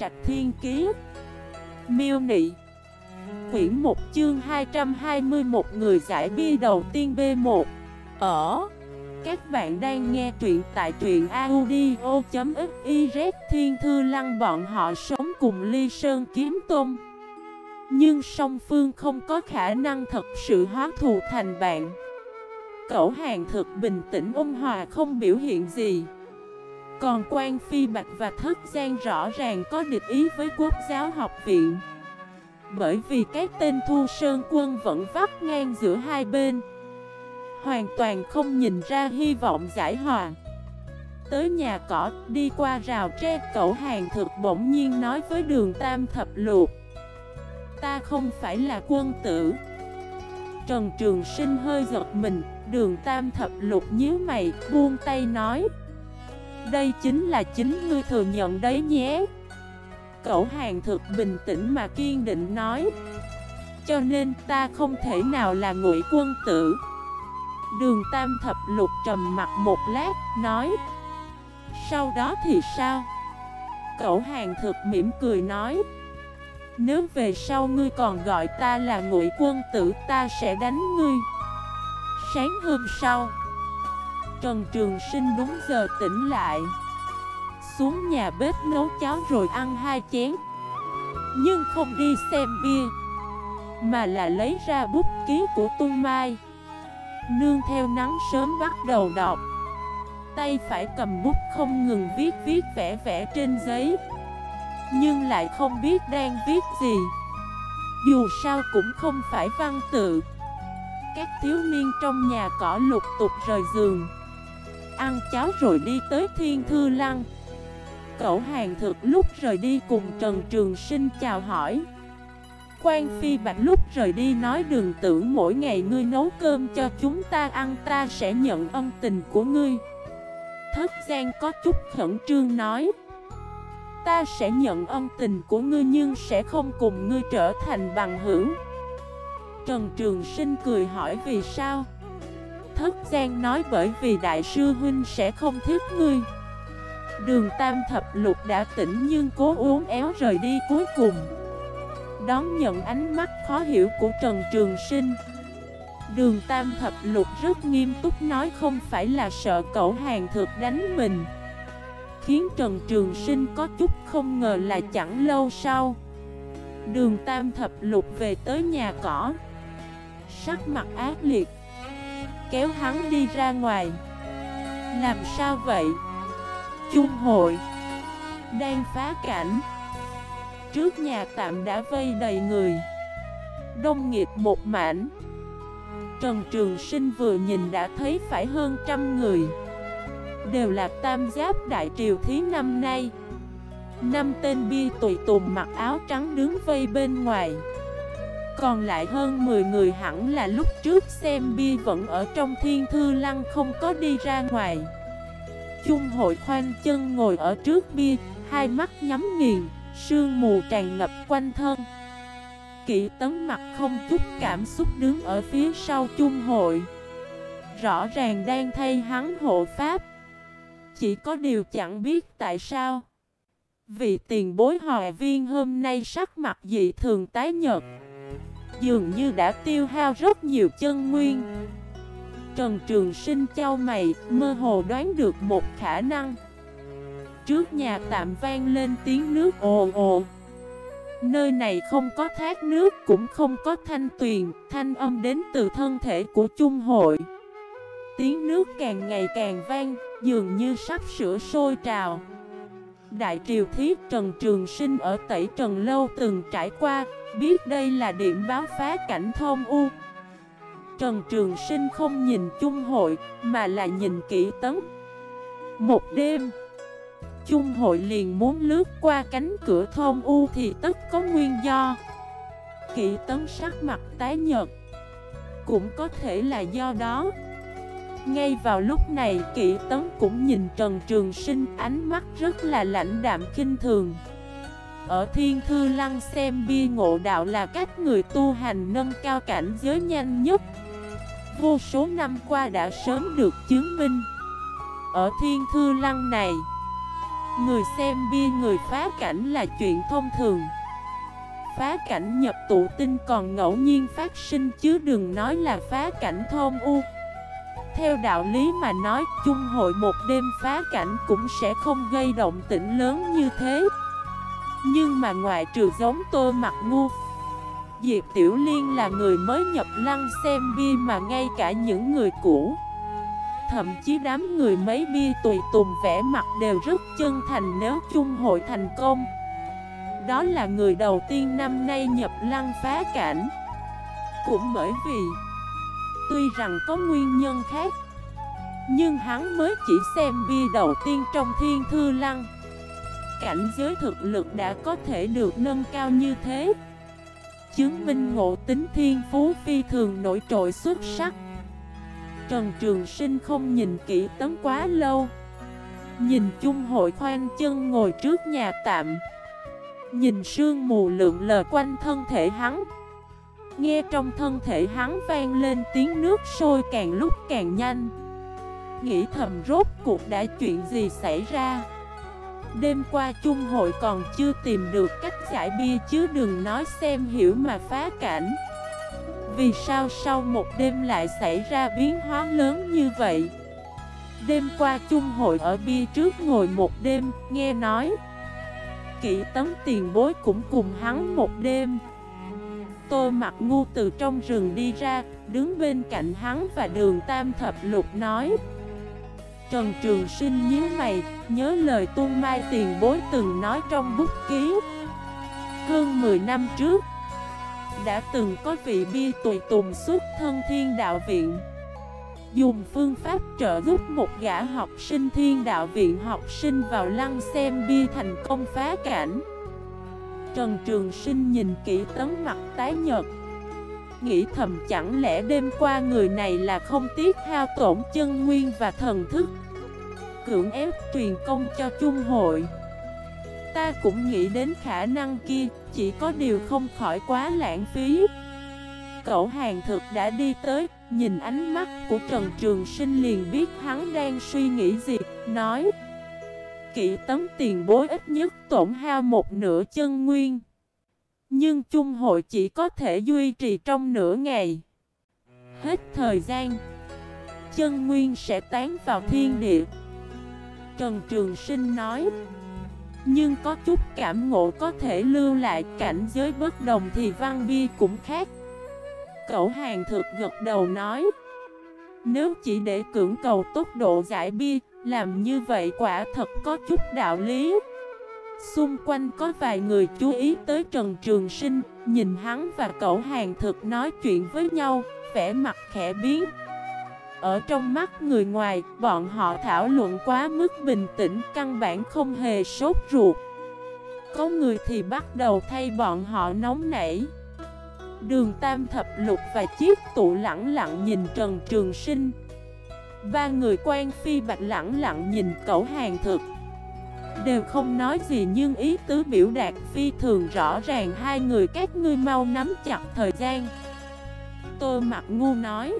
Trạch Thiên Kiế Miêu Nị. Quyển 1 chương 221 người giải bia đầu tiên B1 Ở. Các bạn đang nghe truyện tại truyện audio.xyz Thiên Thư Lăng bọn họ sống cùng Ly Sơn Kiếm Tôn Nhưng song phương không có khả năng thật sự hóa thù thành bạn. Cậu hàng thực bình tĩnh ôn hòa không biểu hiện gì. Còn quan Phi Bạch và Thất gian rõ ràng có địch ý với quốc giáo học viện. Bởi vì cái tên Thu Sơn Quân vẫn vắt ngang giữa hai bên. Hoàn toàn không nhìn ra hy vọng giải hòa. Tới nhà cỏ, đi qua rào tre, cậu hàng thực bỗng nhiên nói với đường Tam Thập Luộc. Ta không phải là quân tử. Trần Trường Sinh hơi giật mình, đường Tam Thập Lục nhíu mày, buông tay nói. Đây chính là chính ngươi thừa nhận đấy nhé. Cậu hàng thực bình tĩnh mà kiên định nói. Cho nên ta không thể nào là ngụy quân tử. Đường Tam Thập Lục trầm mặt một lát, nói. Sau đó thì sao? Cậu hàng thực mỉm cười nói. Nếu về sau ngươi còn gọi ta là ngụy quân tử ta sẽ đánh ngươi. Sáng hôm sau Trần Trường Sinh đúng giờ tỉnh lại. Xuống nhà bếp nấu cháo rồi ăn hai chén. Nhưng không đi xem bia, Mà là lấy ra bút ký của Tu Mai. Nương theo nắng sớm bắt đầu đọc. Tay phải cầm bút không ngừng viết viết vẽ vẽ trên giấy. Nhưng lại không biết đang viết gì. Dù sao cũng không phải văn tự. Các thiếu niên trong nhà cỏ lục tục rời giường. Ăn cháo rồi đi tới thiên thư lăng. Cậu hàng thực lúc rời đi cùng Trần Trường Sinh chào hỏi. Quan Phi Bạch lúc rời đi nói đừng tưởng mỗi ngày ngươi nấu cơm cho chúng ta ăn, ta sẽ nhận ân tình của ngươi. Thất Giang có chút khẩn trương nói. Ta sẽ nhận ân tình của ngươi nhưng sẽ không cùng ngươi trở thành bằng hữu. Trần Trường Sinh cười hỏi vì sao? Thất Giang nói bởi vì Đại sư Huynh sẽ không thích ngươi. Đường Tam Thập Lục đã tỉnh nhưng cố uống éo rời đi cuối cùng. Đón nhận ánh mắt khó hiểu của Trần Trường Sinh. Đường Tam Thập Lục rất nghiêm túc nói không phải là sợ cậu hàng thực đánh mình. Khiến Trần Trường Sinh có chút không ngờ là chẳng lâu sau, Đường Tam Thập Lục về tới nhà cỏ. Sắc mặt ác liệt Kéo hắn đi ra ngoài. Làm sao vậy? Trung hội Đang phá cảnh. Trước nhà tạm đã vây đầy người. Đông nghiệp một mảnh. Trần Trường Sinh vừa nhìn đã thấy phải hơn trăm người. Đều là tam giáp đại triều thí năm nay. Năm tên bia tùy tùng mặc áo trắng đứng vây bên ngoài. Còn lại hơn 10 người hẳn là lúc trước xem bia vẫn ở trong thiên thư lăng không có đi ra ngoài. Chung hội khoanh chân ngồi ở trước bia, hai mắt nhắm nghiền, sương mù tràn ngập quanh thân. Kỵ tấn mặt không chút cảm xúc đứng ở phía sau chung hội. Rõ ràng đang thay hắn hộ pháp. Chỉ có điều chẳng biết tại sao. Vì tiền bối hòa viên hôm nay sắc mặt dị thường tái nhật Dường như đã tiêu hao rất nhiều chân nguyên. Trần Trường Sinh trao mày, mơ hồ đoán được một khả năng. Trước nhà tạm vang lên tiếng nước ồ ồ. Nơi này không có thác nước, cũng không có thanh tuyền, Thanh âm đến từ thân thể của chung hội. Tiếng nước càng ngày càng vang, Dường như sắp sửa sôi trào. Đại triều thiết Trần Trường Sinh ở Tẩy Trần Lâu từng trải qua Biết đây là điểm báo phá cảnh thôn u. Trần Trường Sinh không nhìn chung hội, Mà là nhìn kỹ tấn. Một đêm, Chung hội liền muốn lướt qua cánh cửa thôn U thì tất có nguyên do. Kỵ tấn sắc mặt tái nhợt. Cũng có thể là do đó. Ngay vào lúc này kỵ tấn cũng nhìn Trần Trường Sinh, ánh mắt rất là lãnh đạm kinh thường. Ở Thiên Thư Lăng xem bia ngộ đạo là cách người tu hành nâng cao cảnh giới nhanh nhất. Vô số năm qua đã sớm được chứng minh. Ở Thiên Thư Lăng này, Người xem bia người phá cảnh là chuyện thông thường. Phá cảnh nhập tụ tinh còn ngẫu nhiên phát sinh chứ đừng nói là phá cảnh thôn u. Theo đạo lý mà nói, chung hội một đêm phá cảnh cũng sẽ không gây động tĩnh lớn như thế. Nhưng mà ngoại trừ giống tôi mặt ngu, Diệp Tiểu Liên là người mới nhập lăng xem bia mà ngay cả những người cũ, Thậm chí đám người mấy bia tùy tùng vẽ mặt đều rất chân thành nếu chung hội thành công. Đó là người đầu tiên năm nay nhập lăng phá cảnh. Cũng bởi vì, Tuy rằng có nguyên nhân khác, Nhưng hắn mới chỉ xem bia đầu tiên trong thiên thư lăng. Cảnh giới thực lực đã có thể được nâng cao như thế. Chứng minh ngộ tính thiên phú phi thường nổi trội xuất sắc. Trần Trường Sinh không nhìn kỹ tấm quá lâu. Nhìn chung hội khoan chân ngồi trước nhà tạm. Nhìn sương mù lượng lờ quanh thân thể hắn. Nghe trong thân thể hắn vang lên tiếng nước sôi càng lúc càng nhanh. Nghĩ thầm rốt cuộc đã chuyện gì xảy ra? Đêm qua chung hội còn chưa tìm được cách giải bia chứ đừng nói xem hiểu mà phá cảnh. Vì sao sau một đêm lại xảy ra biến hóa lớn như vậy? Đêm qua chung hội ở bia trước ngồi một đêm, nghe nói. Kỷ tấm tiền bối cũng cùng hắn một đêm. Tô mặt ngu từ trong rừng đi ra, đứng bên cạnh hắn và đường tam thập lục nói. Trần Trường Sinh nhíu mày, nhớ lời Tôn mai tiền bối từng nói trong bút ký. Hơn 10 năm trước đã từng có vị bia tùy tùng xuất thân thiên đạo viện. Dùng phương pháp trợ giúp một gã học sinh thiên đạo viện học sinh vào lăng xem bia thành công phá cảnh. Trần Trường Sinh nhìn kỹ tấm mặt tái nhật Nghĩ thầm chẳng lẽ đêm qua người này là không tiếc hao tổn chân nguyên và thần thức? Cưỡng ép truyền công cho chung hội. Ta cũng nghĩ đến khả năng kia, chỉ có điều không khỏi quá lãng phí. Cậu hàng thực đã đi tới, nhìn ánh mắt của Trần Trường Sinh liền biết hắn đang suy nghĩ gì, nói. Kỵ tấm tiền bối ít nhất tổn hao một nửa chân nguyên. Nhưng chung hội chỉ có thể duy trì trong nửa ngày. Hết thời gian, Chân nguyên sẽ tán vào thiên địa. Trần Trường Sinh nói, nhưng có chút cảm ngộ có thể lưu lại cảnh giới bất đồng thì văn bi cũng khác. Cậu hàng thực gật đầu nói, Nếu chỉ để cưỡng cầu tốc độ giải bi, Làm như vậy quả thật có chút đạo lý. Xung quanh có vài người chú ý tới Trần Trường Sinh Nhìn hắn và cậu hàng thực nói chuyện với nhau vẻ mặt khẽ biến ở trong mắt người ngoài, bọn họ thảo luận quá mức bình tĩnh, căn bản không hề sốt ruột. Có người thì bắt đầu thay bọn họ nóng nảy. Đường Tam Thập Lục và Chiếc Tụ lặng lặng nhìn Trần Trường Sinh. Ba người quan phi bạch lặng lặng nhìn cậu hàng thực. Đều không nói gì nhưng ý tứ biểu đạt phi thường rõ ràng hai người các ngươi mau nắm chặt thời gian. Tô mặt ngu nói,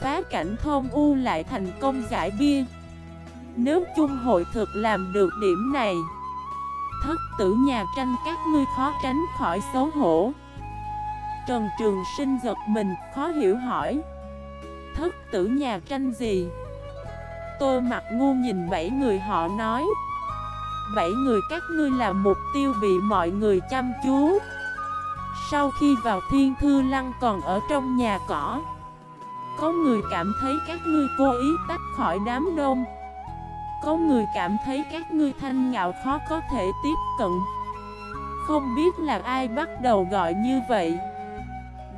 phá cảnh thôn U lại thành công giải bia Nếu chung hội thực làm được điểm này, Thất tử nhà tranh các ngươi khó tránh khỏi xấu hổ Trần Trường Sinh giật mình, khó hiểu hỏi, Thất tử nhà tranh gì? Tôi mặt ngu nhìn bảy người họ nói Bảy người các ngươi là mục tiêu bị mọi người chăm chú. Sau khi vào thiên thư lăng còn ở trong nhà cỏ, có người cảm thấy các ngươi cố ý tách khỏi đám đông. Có người cảm thấy các ngươi thanh ngạo khó có thể tiếp cận. Không biết là ai bắt đầu gọi như vậy.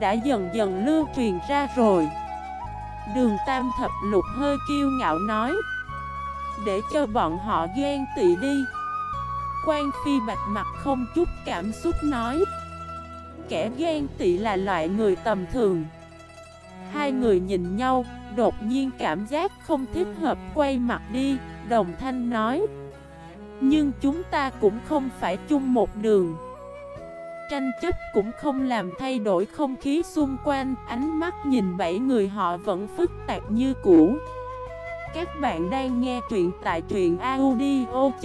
Đã dần dần lưu truyền ra rồi. Đường Tam Thập Lục hơi kiêu ngạo nói, Để cho bọn họ ghen tị đi. Quan Phi bạch mặt không chút cảm xúc nói. Kẻ ghen tị là loại người tầm thường. Hai người nhìn nhau, đột nhiên cảm giác không thích hợp quay mặt đi, đồng thanh nói. Nhưng chúng ta cũng không phải chung một đường. Tranh chấp cũng không làm thay đổi không khí xung quanh Ánh mắt nhìn bảy người họ vẫn phức tạp như cũ. Các bạn đang nghe truyện tại truyện audio.fif